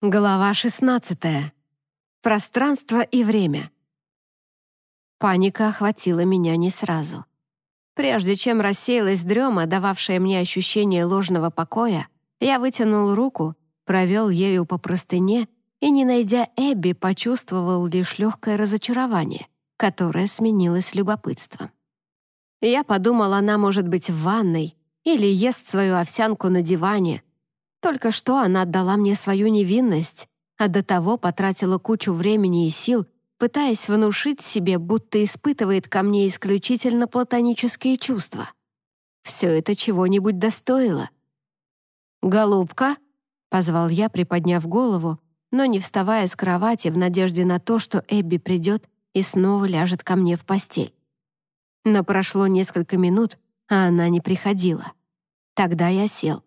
Глава 16. Пространство и время. Паника охватила меня не сразу. Прежде чем рассеялась дрема, дававшая мне ощущение ложного покоя, я вытянул руку, провел ею по простыне и, не найдя Эбби, почувствовал лишь легкое разочарование, которое сменилось любопытством. Я подумал, она может быть в ванной или ест свою овсянку на диване — только что она отдала мне свою невинность, а до того потратила кучу времени и сил, пытаясь внушить себе, будто испытывает ко мне исключительно платонические чувства. Все это чего-нибудь достоило. «Голубка?» — позвал я, приподняв голову, но не вставая с кровати в надежде на то, что Эбби придет и снова ляжет ко мне в постель. Но прошло несколько минут, а она не приходила. Тогда я сел.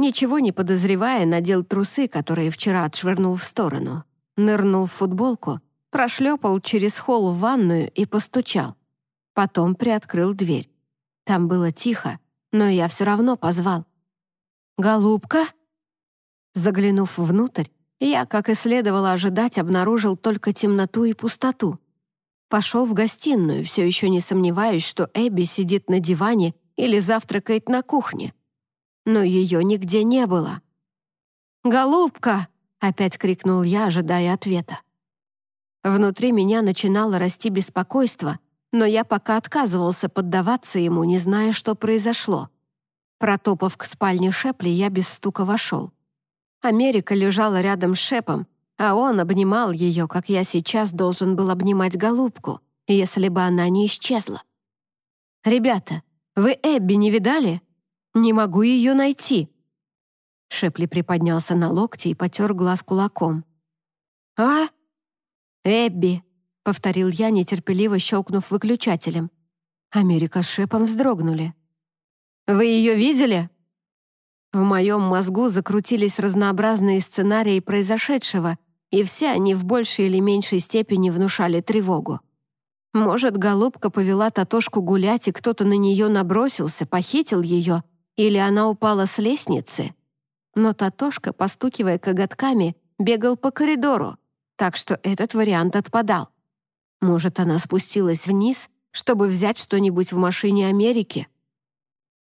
Ничего не подозревая, надел трусы, которые вчера отшвырнул в сторону, нырнул в футболку, прошлепал через холл в ванную и постучал. Потом приоткрыл дверь. Там было тихо, но я все равно позвал. «Голубка?» Заглянув внутрь, я, как и следовало ожидать, обнаружил только темноту и пустоту. Пошел в гостиную, все еще не сомневаюсь, что Эбби сидит на диване или завтракает на кухне но ее нигде не было. «Голубка!» — опять крикнул я, ожидая ответа. Внутри меня начинало расти беспокойство, но я пока отказывался поддаваться ему, не зная, что произошло. Протопав к спальне Шепли, я без стука вошел. Америка лежала рядом с Шепом, а он обнимал ее, как я сейчас должен был обнимать голубку, если бы она не исчезла. «Ребята, вы Эбби не видали?» Не могу ее найти». Шепли приподнялся на локте и потер глаз кулаком. «А? Эбби», — повторил я, нетерпеливо щелкнув выключателем. Америка с Шепом вздрогнули. «Вы ее видели?» В моем мозгу закрутились разнообразные сценарии произошедшего, и все они в большей или меньшей степени внушали тревогу. Может, голубка повела Татошку гулять, и кто-то на нее набросился, похитил ее, или она упала с лестницы. Но Татошка, постукивая коготками, бегал по коридору, так что этот вариант отпадал. Может, она спустилась вниз, чтобы взять что-нибудь в машине Америки?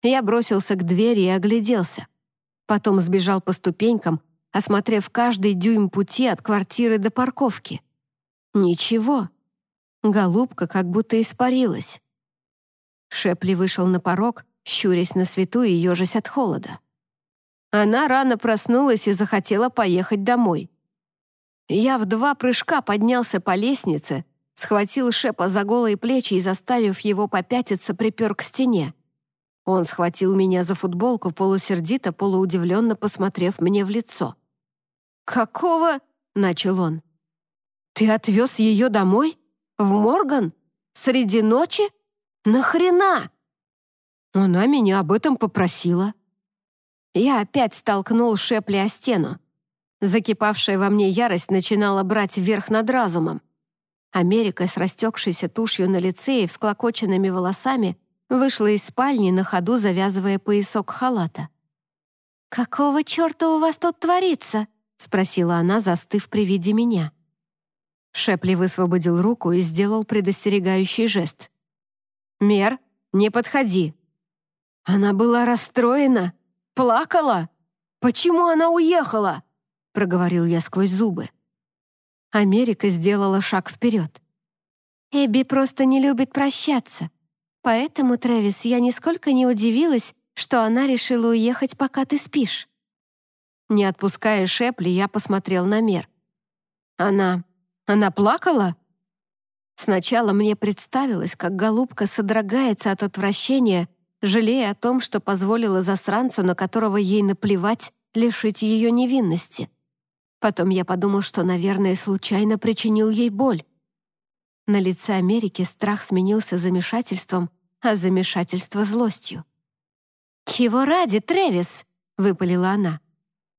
Я бросился к двери и огляделся. Потом сбежал по ступенькам, осмотрев каждый дюйм пути от квартиры до парковки. Ничего. Голубка как будто испарилась. Шепли вышел на порог, щурясь на свету и ежась от холода. Она рано проснулась и захотела поехать домой. Я в два прыжка поднялся по лестнице, схватил Шепа за голые плечи и, заставив его попятиться, припер к стене. Он схватил меня за футболку, полусердито, полуудивленно посмотрев мне в лицо. «Какого?» — начал он. «Ты отвез ее домой? В Морган? Среди ночи? Нахрена?» Она меня об этом попросила. Я опять столкнул Шепли о стену. Закипавшая во мне ярость начинала брать верх над разумом. Америка с растекшейся тушью на лице и всклокоченными волосами вышла из спальни на ходу, завязывая поясок халата. «Какого черта у вас тут творится?» — спросила она, застыв при виде меня. Шепли высвободил руку и сделал предостерегающий жест. «Мер, не подходи!» Она была расстроена, плакала. Почему она уехала? Проговорил я сквозь зубы. Америка сделала шаг вперед. Эбби просто не любит прощаться. Поэтому, Трэвис, я нисколько не удивилась, что она решила уехать, пока ты спишь. Не отпуская Шепли, я посмотрел на Мер. Она... она плакала? Сначала мне представилось, как голубка содрогается от отвращения, жалея о том, что позволила засранцу, на которого ей наплевать, лишить ее невинности. Потом я подумал, что, наверное, случайно причинил ей боль. На лице Америки страх сменился замешательством, а замешательство — злостью. «Чего ради, Трэвис?» — выпалила она.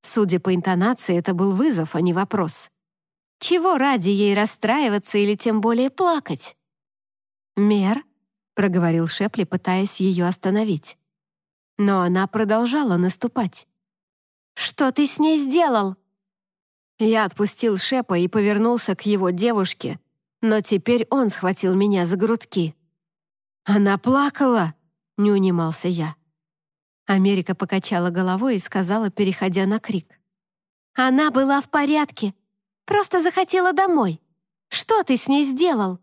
Судя по интонации, это был вызов, а не вопрос. «Чего ради ей расстраиваться или тем более плакать?» «Мер?» — проговорил Шепли, пытаясь ее остановить. Но она продолжала наступать. «Что ты с ней сделал?» Я отпустил Шепа и повернулся к его девушке, но теперь он схватил меня за грудки. «Она плакала!» — не унимался я. Америка покачала головой и сказала, переходя на крик. «Она была в порядке. Просто захотела домой. Что ты с ней сделал?»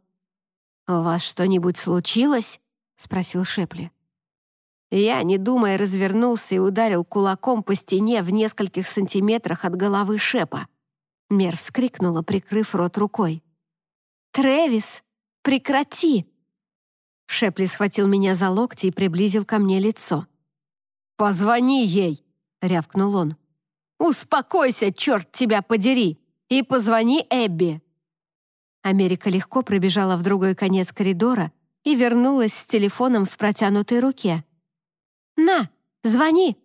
«У вас что-нибудь случилось?» — спросил Шепли. Я, не думая, развернулся и ударил кулаком по стене в нескольких сантиметрах от головы Шепа. Мер вскрикнула, прикрыв рот рукой. «Трэвис, прекрати!» Шепли схватил меня за локти и приблизил ко мне лицо. «Позвони ей!» — рявкнул он. «Успокойся, черт тебя подери! И позвони Эбби!» Америка легко пробежала в другой конец коридора и вернулась с телефоном в протянутой руке. «На, звони!»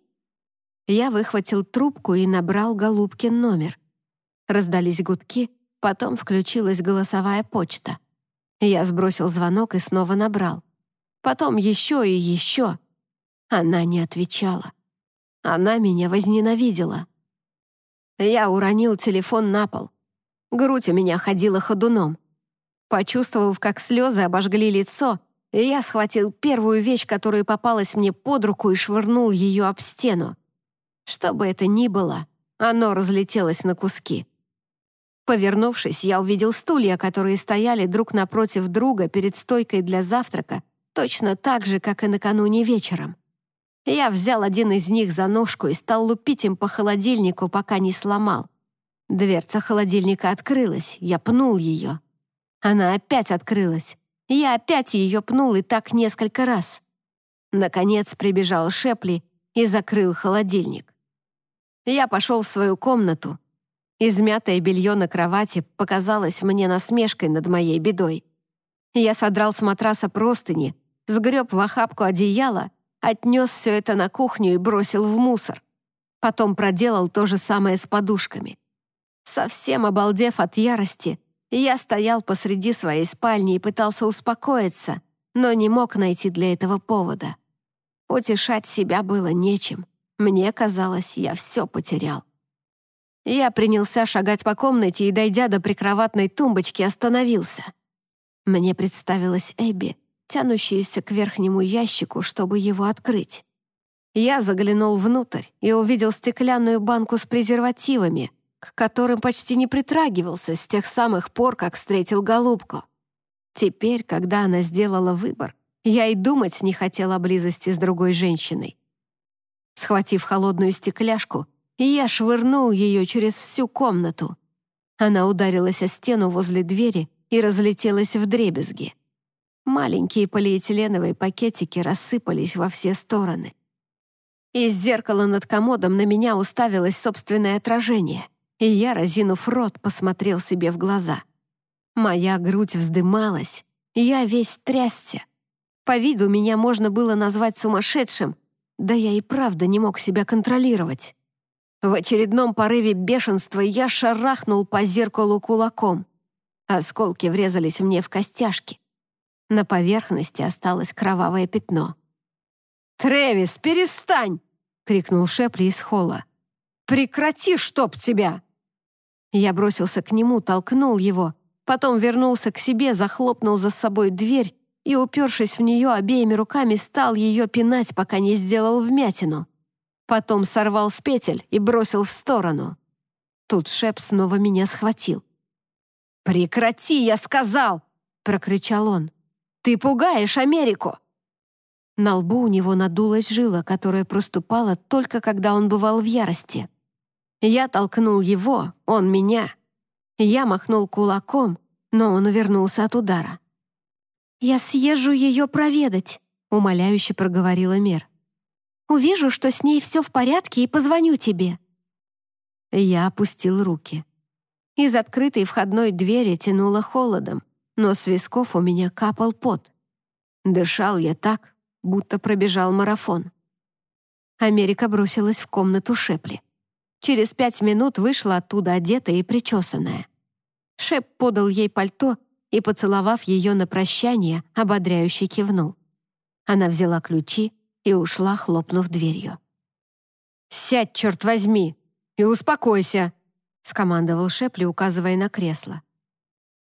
Я выхватил трубку и набрал Голубкин номер. Раздались гудки, потом включилась голосовая почта. Я сбросил звонок и снова набрал. Потом еще и еще. Она не отвечала. Она меня возненавидела. Я уронил телефон на пол. Грудь у меня ходила ходуном. Почувствовав, как слезы обожгли лицо, я схватил первую вещь, которая попалась мне под руку, и швырнул ее об стену. Что бы это ни было, оно разлетелось на куски. Повернувшись, я увидел стулья, которые стояли друг напротив друга перед стойкой для завтрака, точно так же, как и накануне вечером. Я взял один из них за ножку и стал лупить им по холодильнику, пока не сломал. Дверца холодильника открылась, я пнул ее. Она опять открылась. Я опять ее пнул и так несколько раз. Наконец прибежал Шепли и закрыл холодильник. Я пошел в свою комнату. Измятое белье на кровати показалось мне насмешкой над моей бедой. Я содрал с матраса простыни, сгреб в охапку одеяла, отнес все это на кухню и бросил в мусор. Потом проделал то же самое с подушками. Совсем обалдев от ярости, я стоял посреди своей спальни и пытался успокоиться, но не мог найти для этого повода. Утешать себя было нечем. Мне казалось, я все потерял. Я принялся шагать по комнате и, дойдя до прикроватной тумбочки, остановился. Мне представилась Эбби, тянущаяся к верхнему ящику, чтобы его открыть. Я заглянул внутрь и увидел стеклянную банку с презервативами, к которым почти не притрагивался с тех самых пор, как встретил голубку. Теперь, когда она сделала выбор, я и думать не хотел о близости с другой женщиной. Схватив холодную стекляшку, я швырнул ее через всю комнату. Она ударилась о стену возле двери и разлетелась в дребезги. Маленькие полиэтиленовые пакетики рассыпались во все стороны. Из зеркала над комодом на меня уставилось собственное отражение — и я, разинув рот, посмотрел себе в глаза. Моя грудь вздымалась, я весь трясся. По виду меня можно было назвать сумасшедшим, да я и правда не мог себя контролировать. В очередном порыве бешенства я шарахнул по зеркалу кулаком. Осколки врезались мне в костяшки. На поверхности осталось кровавое пятно. «Трэвис, перестань!» — крикнул Шепли из холла. «Прекрати, чтоб тебя!» Я бросился к нему, толкнул его, потом вернулся к себе, захлопнул за собой дверь и, упершись в нее обеими руками, стал ее пинать, пока не сделал вмятину. Потом сорвал с петель и бросил в сторону. Тут Шеп снова меня схватил. «Прекрати, я сказал!» — прокричал он. «Ты пугаешь Америку!» На лбу у него надулась жила, которая проступала только когда он бывал в ярости. Я толкнул его, он меня. Я махнул кулаком, но он увернулся от удара. «Я съезжу ее проведать», — умоляюще проговорила Мер. «Увижу, что с ней все в порядке, и позвоню тебе». Я опустил руки. Из открытой входной двери тянуло холодом, но с висков у меня капал пот. Дышал я так, будто пробежал марафон. Америка бросилась в комнату Шепли. Через пять минут вышла оттуда одетая и причесанная. Шеп подал ей пальто и, поцеловав ее на прощание, ободряюще кивнул. Она взяла ключи и ушла, хлопнув дверью. «Сядь, черт возьми, и успокойся!» — скомандовал Шепли, указывая на кресло.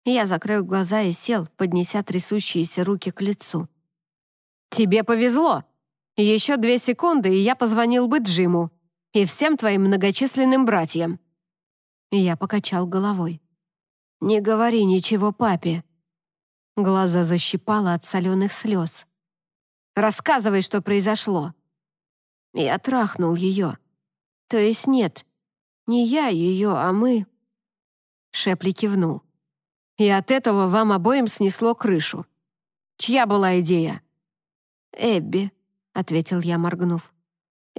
Я закрыл глаза и сел, поднеся трясущиеся руки к лицу. «Тебе повезло. Еще две секунды, и я позвонил бы Джиму и всем твоим многочисленным братьям». Я покачал головой. «Не говори ничего папе». Глаза защипало от соленых слез. «Рассказывай, что произошло». Я трахнул ее. То есть нет, не я ее, а мы. Шепли кивнул. И от этого вам обоим снесло крышу. Чья была идея? Эбби, ответил я, моргнув.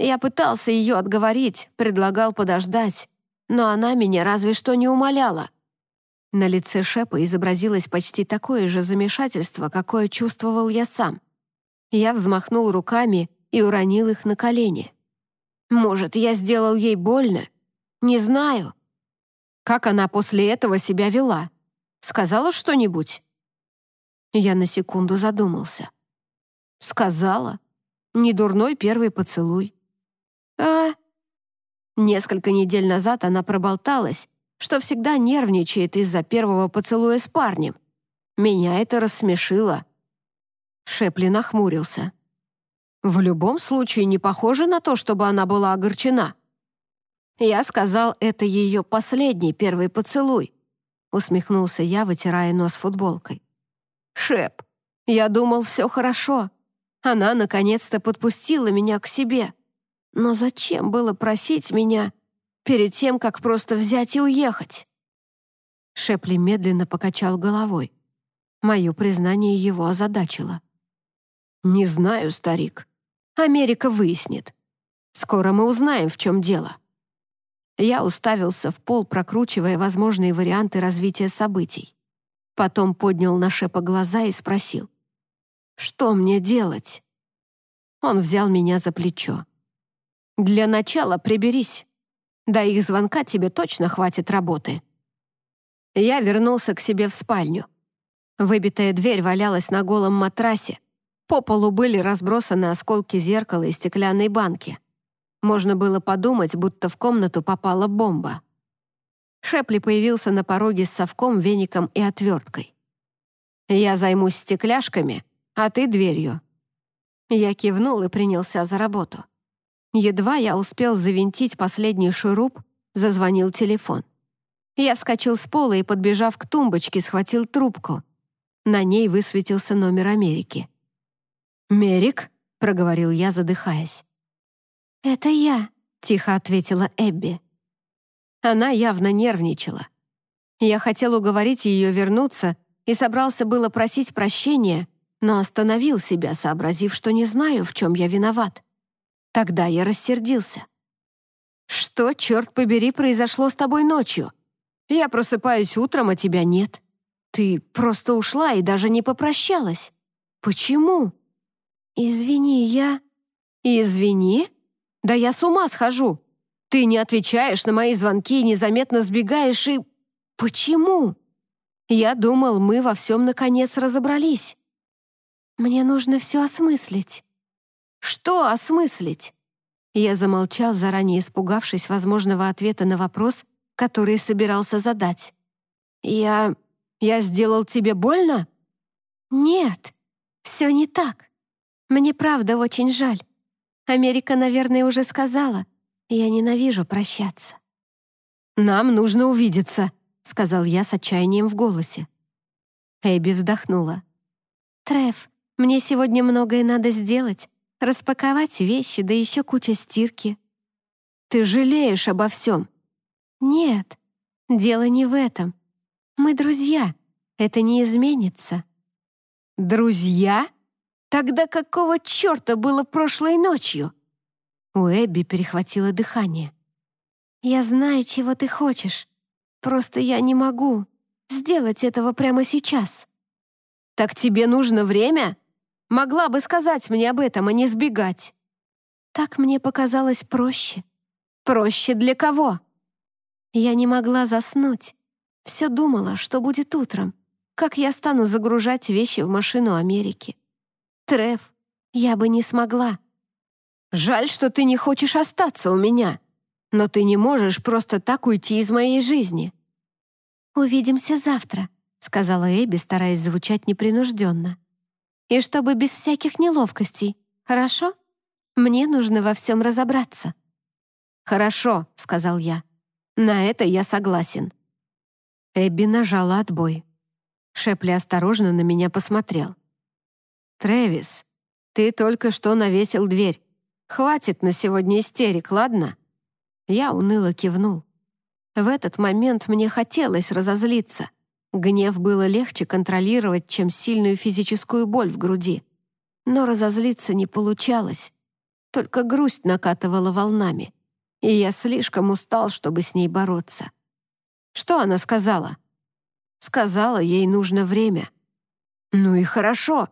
Я пытался ее отговорить, предлагал подождать, но она меня разве что не умоляла. На лице Шепа изобразилось почти такое же замешательство, какое чувствовал я сам. Я взмахнул руками и уронил их на колени. Может, я сделал ей больно? Не знаю. Как она после этого себя вела? Сказала что-нибудь? Я на секунду задумался. Сказала. Не дурной первый поцелуй. А? Несколько недель назад она проболталась, что всегда нервничает из-за первого поцелуя с парнем. Меня это рассмешило. Шепли нахмурился. В любом случае не похоже на то, чтобы она была огорчена. Я сказал, это ее последний первый поцелуй. Усмехнулся я, вытирая нос футболкой. Шеп, я думал, все хорошо. Она наконец-то подпустила меня к себе. Но зачем было просить меня перед тем, как просто взять и уехать?» Шепли медленно покачал головой. Мое признание его озадачило. «Не знаю, старик. Америка выяснит. Скоро мы узнаем, в чем дело». Я уставился в пол, прокручивая возможные варианты развития событий. Потом поднял на Шепа глаза и спросил. «Что мне делать?» Он взял меня за плечо. «Для начала приберись. До их звонка тебе точно хватит работы». Я вернулся к себе в спальню. Выбитая дверь валялась на голом матрасе. По полу были разбросаны осколки зеркала и стеклянной банки. Можно было подумать, будто в комнату попала бомба. Шепли появился на пороге с совком, веником и отверткой. «Я займусь стекляшками, а ты дверью». Я кивнул и принялся за работу. Едва я успел завинтить последний шуруп, зазвонил телефон. Я вскочил с пола и, подбежав к тумбочке, схватил трубку. На ней высветился номер Америки. «Мерик?» — проговорил я, задыхаясь. «Это я», — тихо ответила Эбби. Она явно нервничала. Я хотел уговорить ее вернуться и собрался было просить прощения, но остановил себя, сообразив, что не знаю, в чем я виноват. Тогда я рассердился. «Что, черт побери, произошло с тобой ночью? Я просыпаюсь утром, а тебя нет. Ты просто ушла и даже не попрощалась. Почему?» «Извини, я...» «Извини? Да я с ума схожу. Ты не отвечаешь на мои звонки и незаметно сбегаешь и... Почему?» «Я думал, мы во всем наконец разобрались». «Мне нужно все осмыслить». Что осмыслить?» Я замолчал, заранее испугавшись возможного ответа на вопрос, который собирался задать. «Я... я сделал тебе больно?» «Нет, все не так. Мне правда очень жаль. Америка, наверное, уже сказала. Я ненавижу прощаться». «Нам нужно увидеться», — сказал я с отчаянием в голосе. Эбби вздохнула. «Треф, мне сегодня многое надо сделать, распаковать вещи, да еще куча стирки. Ты жалеешь обо всем? Нет, дело не в этом. Мы друзья, это не изменится. Друзья? Тогда какого черта было прошлой ночью? У Эбби перехватило дыхание. «Я знаю, чего ты хочешь. Просто я не могу сделать этого прямо сейчас». «Так тебе нужно время?» Могла бы сказать мне об этом, а не сбегать. Так мне показалось проще. Проще для кого? Я не могла заснуть. Все думала, что будет утром, как я стану загружать вещи в машину Америки. Треф, я бы не смогла. Жаль, что ты не хочешь остаться у меня. Но ты не можешь просто так уйти из моей жизни». «Увидимся завтра», — сказала Эбби, стараясь звучать непринужденно. «И чтобы без всяких неловкостей, хорошо? Мне нужно во всем разобраться». «Хорошо», — сказал я. «На это я согласен». Эбби нажала отбой. Шепли осторожно на меня посмотрел. «Трэвис, ты только что навесил дверь. Хватит на сегодня истерик, ладно?» Я уныло кивнул. В этот момент мне хотелось разозлиться. Гнев было легче контролировать, чем сильную физическую боль в груди. Но разозлиться не получалось. Только грусть накатывала волнами. И я слишком устал, чтобы с ней бороться. Что она сказала? Сказала, ей нужно время. Ну и хорошо.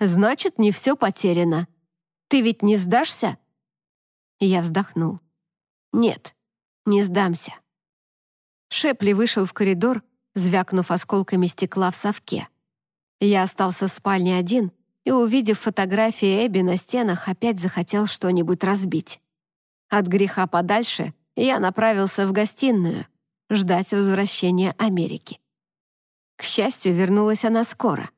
Значит, не все потеряно. Ты ведь не сдашься? Я вздохнул. Нет, не сдамся. Шепли вышел в коридор, звякнув осколками стекла в совке. Я остался в спальне один и, увидев фотографии Эбби на стенах, опять захотел что-нибудь разбить. От греха подальше я направился в гостиную, ждать возвращения Америки. К счастью, вернулась она скоро.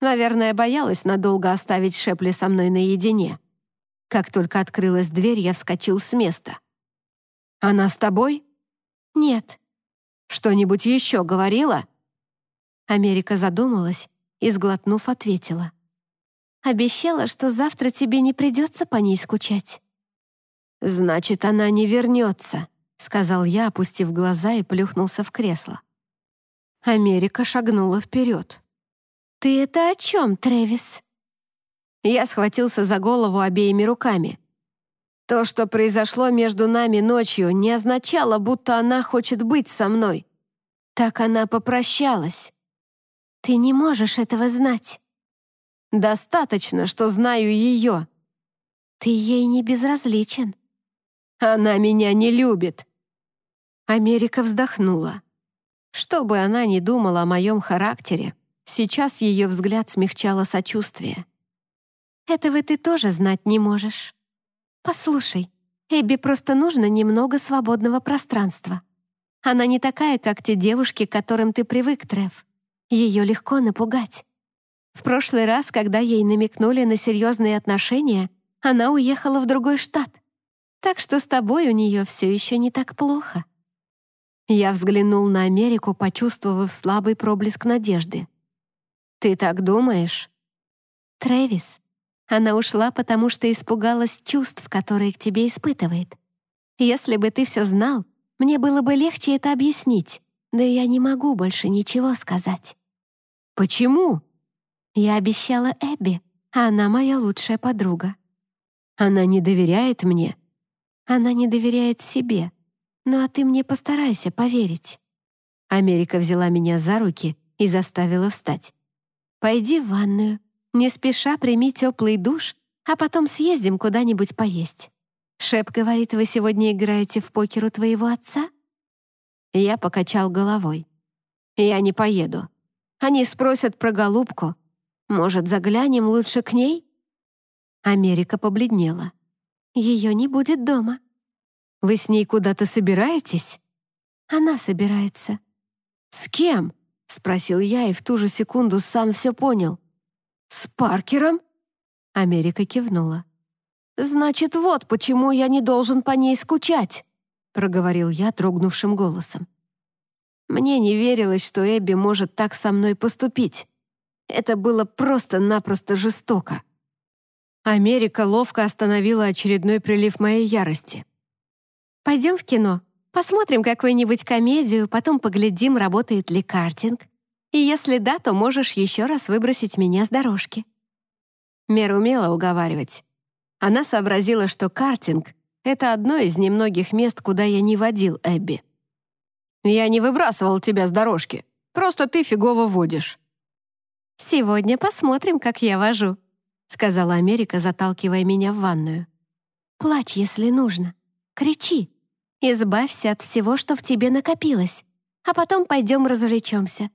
Наверное, боялась надолго оставить Шепли со мной наедине. Как только открылась дверь, я вскочил с места. «Она с тобой?» «Нет», что-нибудь еще говорила?» Америка задумалась и, сглотнув, ответила. «Обещала, что завтра тебе не придется по ней скучать». «Значит, она не вернется», — сказал я, опустив глаза и плюхнулся в кресло. Америка шагнула вперед. «Ты это о чем, Трэвис?» Я схватился за голову обеими руками. То, что произошло между нами ночью, не означало, будто она хочет быть со мной. Так она попрощалась. Ты не можешь этого знать. Достаточно, что знаю ее. Ты ей не безразличен. Она меня не любит. Америка вздохнула. Что бы она ни думала о моем характере, сейчас ее взгляд смягчало сочувствие. Этого ты тоже знать не можешь. «Послушай, Эбби просто нужно немного свободного пространства. Она не такая, как те девушки, к которым ты привык, Треф. Ее легко напугать. В прошлый раз, когда ей намекнули на серьезные отношения, она уехала в другой штат. Так что с тобой у нее все еще не так плохо». Я взглянул на Америку, почувствовав слабый проблеск надежды. «Ты так думаешь?» «Трэвис, она ушла, потому что испугалась чувств, которые к тебе испытывает. Если бы ты все знал, мне было бы легче это объяснить, да я не могу больше ничего сказать». «Почему?» «Я обещала Эбби, а она моя лучшая подруга». «Она не доверяет мне?» «Она не доверяет себе. Ну а ты мне постарайся поверить». Америка взяла меня за руки и заставила встать. «Пойди в ванную, не спеша прими теплый душ, а потом съездим куда-нибудь поесть. Шеп говорит, вы сегодня играете в покер у твоего отца?» Я покачал головой. «Я не поеду. Они спросят про голубку. Может, заглянем лучше к ней?» Америка побледнела. «Ее не будет дома». «Вы с ней куда-то собираетесь?» «Она собирается». «С кем?» — спросил я и в ту же секунду сам все понял. «С Паркером?» Америка кивнула. «Значит, вот почему я не должен по ней скучать», проговорил я дрогнувшим голосом. Мне не верилось, что Эбби может так со мной поступить. Это было просто-напросто жестоко. Америка ловко остановила очередной прилив моей ярости. «Пойдем в кино, посмотрим какую-нибудь комедию, потом поглядим, работает ли картинг. И если да, то можешь еще раз выбросить меня с дорожки». Мер умела уговаривать. Она сообразила, что картинг — это одно из немногих мест, куда я не водил Эбби. «Я не выбрасывал тебя с дорожки. Просто ты фигово водишь». «Сегодня посмотрим, как я вожу», — сказала Америка, заталкивая меня в ванную. «Плачь, если нужно. Кричи. Избавься от всего, что в тебе накопилось. А потом пойдем развлечемся.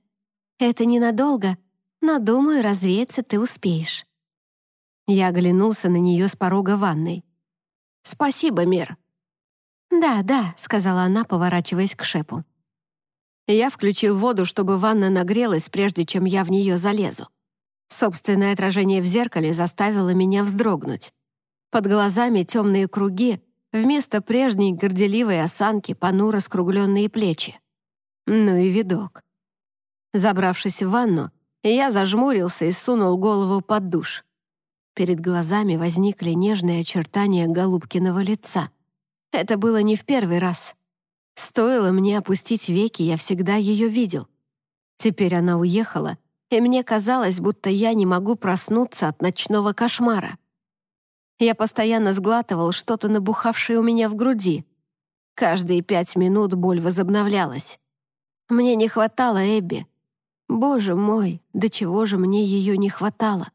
Это ненадолго, но, думаю, развеяться ты успеешь». Я оглянулся на нее с порога ванной. «Спасибо, Мир». «Да, да», — сказала она, поворачиваясь к Шепу. Я включил воду, чтобы ванна нагрелась, прежде чем я в нее залезу. Собственное отражение в зеркале заставило меня вздрогнуть. Под глазами темные круги, вместо прежней горделивой осанки понуро скругленные плечи. Ну и видок. Забравшись в ванну, я зажмурился и сунул голову под душ. Перед глазами возникли нежные очертания Голубкиного лица. Это было не в первый раз. Стоило мне опустить веки, я всегда ее видел. Теперь она уехала, и мне казалось, будто я не могу проснуться от ночного кошмара. Я постоянно сглатывал что-то набухавшее у меня в груди. Каждые пять минут боль возобновлялась. Мне не хватало Эбби. Боже мой, до чего же мне ее не хватало?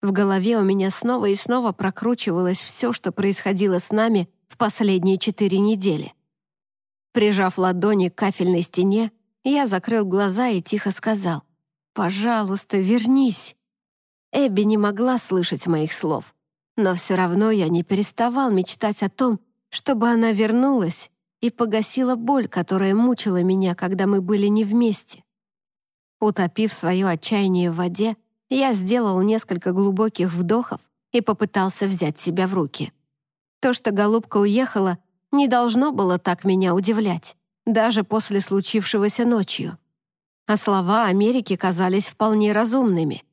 В голове у меня снова и снова прокручивалось все, что происходило с нами в последние четыре недели. Прижав ладони к кафельной стене, я закрыл глаза и тихо сказал «Пожалуйста, вернись». Эбби не могла слышать моих слов, но все равно я не переставал мечтать о том, чтобы она вернулась и погасила боль, которая мучила меня, когда мы были не вместе. Утопив свое отчаяние в воде, я сделал несколько глубоких вдохов и попытался взять себя в руки. То, что голубка уехала, не должно было так меня удивлять, даже после случившегося ночью. А слова Америки казались вполне разумными.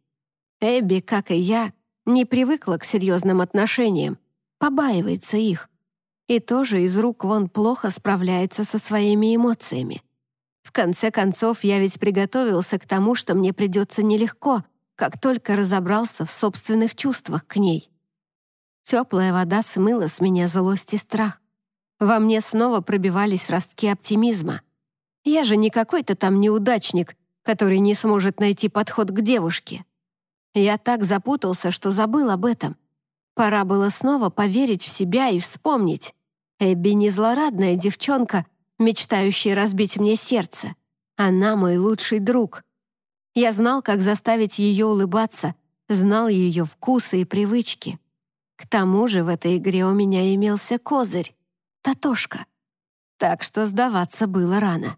Эбби, как и я, не привыкла к серьезным отношениям, побаивается их. И тоже из рук вон плохо справляется со своими эмоциями. В конце концов, я ведь приготовился к тому, что мне придется нелегко, как только разобрался в собственных чувствах к ней. Теплая вода смыла с меня злость и страх. Во мне снова пробивались ростки оптимизма. Я же не какой-то там неудачник, который не сможет найти подход к девушке. Я так запутался, что забыл об этом. Пора было снова поверить в себя и вспомнить. Эбби не злорадная девчонка, мечтающая разбить мне сердце. Она мой лучший друг. Я знал, как заставить ее улыбаться, знал ее вкусы и привычки. К тому же в этой игре у меня имелся козырь. Татошка. Так что сдаваться было рано.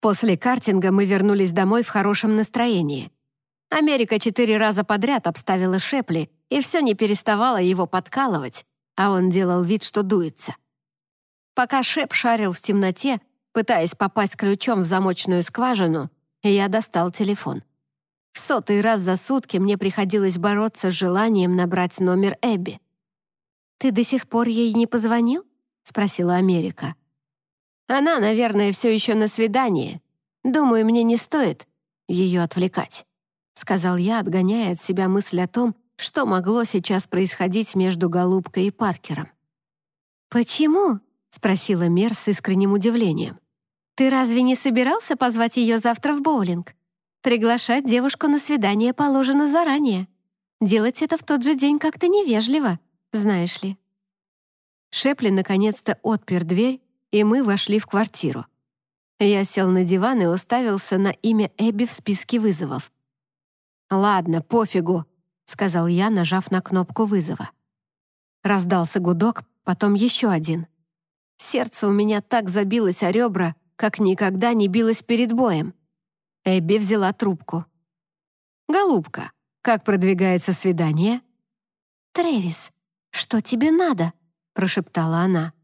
После картинга мы вернулись домой в хорошем настроении. Америка четыре раза подряд обставила Шепли и все не переставала его подкалывать, а он делал вид, что дуется. Пока Шеп шарил в темноте, пытаясь попасть ключом в замочную скважину, я достал телефон. В сотый раз за сутки мне приходилось бороться с желанием набрать номер Эбби. «Ты до сих пор ей не позвонил?» — спросила Америка. «Она, наверное, все еще на свидании. Думаю, мне не стоит ее отвлекать», — сказал я, отгоняя от себя мысль о том, что могло сейчас происходить между Голубкой и Паркером. «Почему?» — спросила Мер с искренним удивлением. «Ты разве не собирался позвать ее завтра в боулинг? Приглашать девушку на свидание положено заранее. Делать это в тот же день как-то невежливо знаешь ли». Шепли наконец-то отпер дверь, и мы вошли в квартиру. Я сел на диван и уставился на имя Эбби в списке вызовов. «Ладно, пофигу», — сказал я, нажав на кнопку вызова. Раздался гудок, потом еще один. Сердце у меня так забилось о ребра, как никогда не билось перед боем. Эбби взяла трубку. «Голубка, как продвигается свидание?» «Трэвис, «Что тебе надо?» — прошептала она.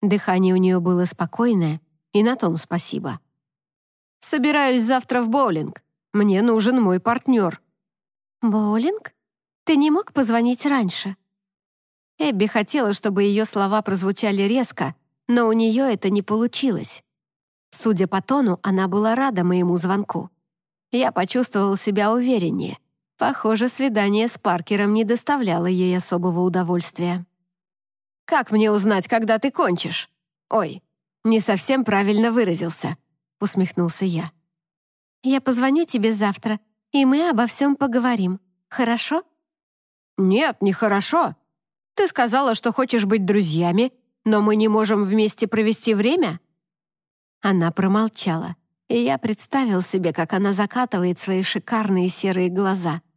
Дыхание у нее было спокойное, и на том спасибо. «Собираюсь завтра в боулинг. Мне нужен мой партнер». «Боулинг? Ты не мог позвонить раньше?» Эбби хотела, чтобы ее слова прозвучали резко, но у нее это не получилось. Судя по тону, она была рада моему звонку. Я почувствовал себя увереннее. Похоже, свидание с Паркером не доставляло ей особого удовольствия. «Как мне узнать, когда ты кончишь?» «Ой, не совсем правильно выразился», — усмехнулся я. «Я позвоню тебе завтра, и мы обо всем поговорим. Хорошо?» «Нет, не хорошо. Ты сказала, что хочешь быть друзьями, но мы не можем вместе провести время?» Она промолчала, и я представил себе, как она закатывает свои шикарные серые глаза —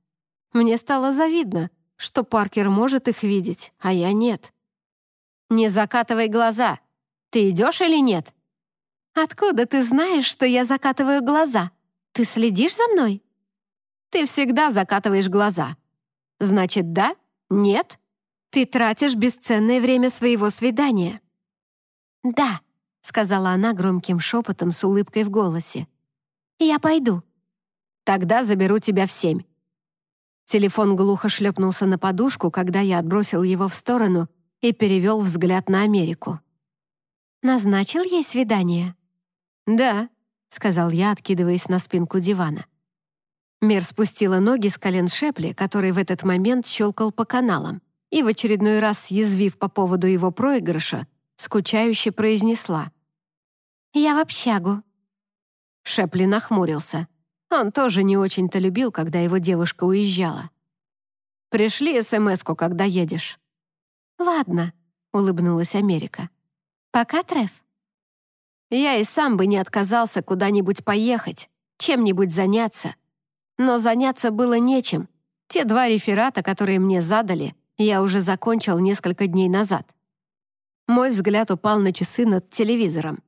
мне стало завидно, что Паркер может их видеть, а я нет. Не закатывай глаза. Ты идешь или нет?» «Откуда ты знаешь, что я закатываю глаза? Ты следишь за мной?» «Ты всегда закатываешь глаза. Значит, да? Нет?» «Ты тратишь бесценное время своего свидания». «Да», — сказала она громким шепотом с улыбкой в голосе. «Я пойду». «Тогда заберу тебя в семь». Телефон глухо шлепнулся на подушку, когда я отбросил его в сторону и перевел взгляд на Америку. «Назначил ей свидание?» «Да», — сказал я, откидываясь на спинку дивана. Мер спустила ноги с колен Шепли, который в этот момент щелкал по каналам, и в очередной раз, съязвив по поводу его проигрыша, скучающе произнесла. «Я в общагу». Шепли нахмурился. Он тоже не очень-то любил, когда его девушка уезжала. «Пришли СМС-ку, когда едешь». «Ладно», — улыбнулась Америка. «Пока, Треф». Я и сам бы не отказался куда-нибудь поехать, чем-нибудь заняться. Но заняться было нечем. Те два реферата, которые мне задали, я уже закончил несколько дней назад. Мой взгляд упал на часы над телевизором.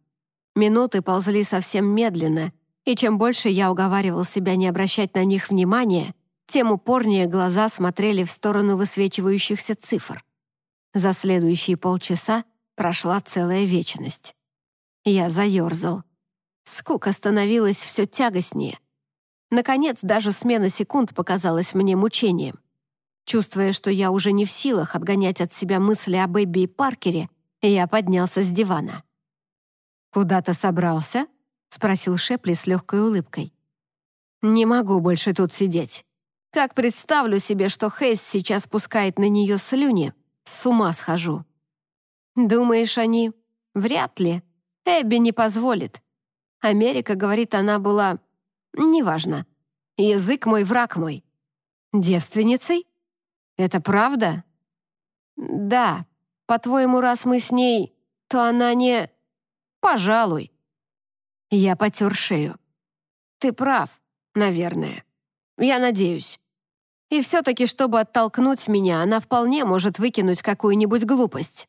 Минуты ползли совсем медленно, и чем больше я уговаривал себя не обращать на них внимания, тем упорнее глаза смотрели в сторону высвечивающихся цифр. За следующие полчаса прошла целая вечность. Я заерзал. Скука становилась все тягостнее. Наконец, даже смена секунд показалась мне мучением. Чувствуя, что я уже не в силах отгонять от себя мысли об Эбби и Паркере, я поднялся с дивана. «Куда то собрался?» — спросил Шепли с легкой улыбкой. «Не могу больше тут сидеть. Как представлю себе, что Хейс сейчас пускает на нее слюни, с ума схожу». «Думаешь, они...» «Вряд ли. Эбби не позволит. Америка, говорит, она была... Неважно. Язык мой, враг мой. Девственницей? Это правда?» «Да. По-твоему, раз мы с ней, то она не...» «Пожалуй». Я потер шею. «Ты прав, наверное. Я надеюсь. И все-таки, чтобы оттолкнуть меня, она вполне может выкинуть какую-нибудь глупость.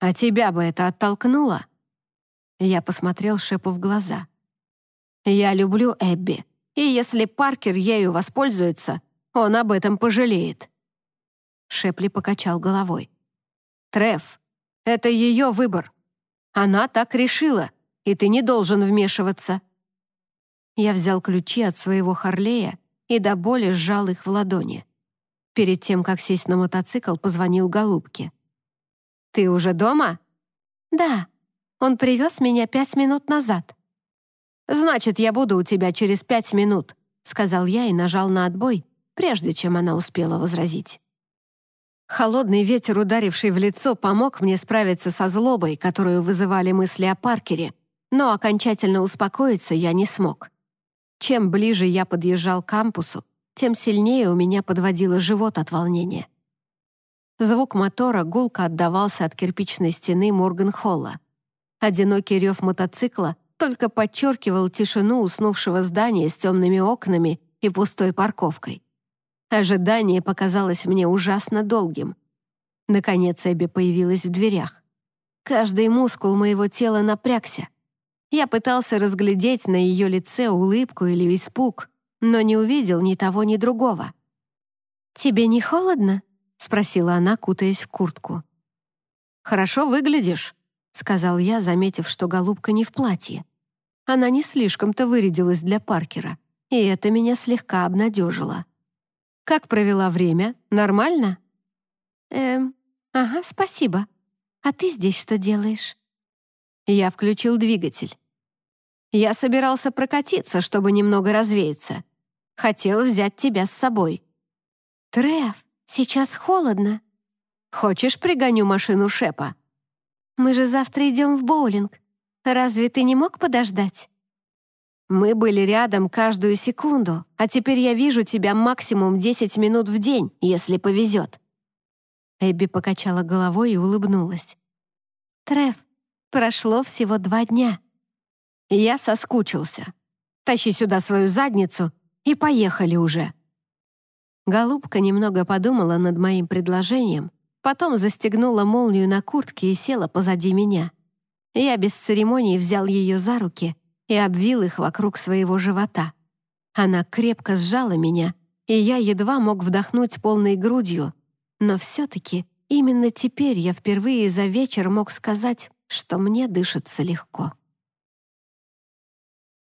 А тебя бы это оттолкнуло?» Я посмотрел Шепу в глаза. «Я люблю Эбби, и если Паркер ею воспользуется, он об этом пожалеет». Шепли покачал головой. «Треф, это ее выбор. Она так решила и ты не должен вмешиваться». Я взял ключи от своего Харлея и до боли сжал их в ладони. Перед тем, как сесть на мотоцикл, позвонил Голубке. «Ты уже дома?» «Да. Он привез меня пять минут назад». «Значит, я буду у тебя через пять минут», — сказал я и нажал на отбой, прежде чем она успела возразить. Холодный ветер, ударивший в лицо, помог мне справиться со злобой, которую вызывали мысли о Паркере, но окончательно успокоиться я не смог. Чем ближе я подъезжал к кампусу, тем сильнее у меня подводило живот от волнения. Звук мотора гулко отдавался от кирпичной стены Морган-Холла. Одинокий рев мотоцикла только подчеркивал тишину уснувшего здания с темными окнами и пустой парковкой. Ожидание показалось мне ужасно долгим. Наконец Эбби появилась в дверях. Каждый мускул моего тела напрягся — я пытался разглядеть на ее лице улыбку или испуг, но не увидел ни того, ни другого. «Тебе не холодно?» — спросила она, кутаясь в куртку. «Хорошо выглядишь», — сказал я, заметив, что голубка не в платье. Она не слишком-то вырядилась для Паркера, и это меня слегка обнадежило. «Как провела время? Нормально?» «Эм, ага, спасибо. А ты здесь что делаешь?» Я включил двигатель. Я собирался прокатиться, чтобы немного развеяться. Хотел взять тебя с собой». «Треф, сейчас холодно». «Хочешь, пригоню машину Шепа?» «Мы же завтра идем в боулинг. Разве ты не мог подождать?» «Мы были рядом каждую секунду, а теперь я вижу тебя максимум 10 минут в день, если повезет». Эбби покачала головой и улыбнулась. «Треф, прошло всего два дня». Я соскучился. Тащи сюда свою задницу и поехали уже. Голубка немного подумала над моим предложением, Потом застегнула молнию на куртке и села позади меня. Я без церемоний взял ее за руки и обвил их вокруг своего живота. Она крепко сжала меня, и я едва мог вдохнуть полной грудью, но все-таки именно теперь я впервые за вечер мог сказать, что мне дышится легко.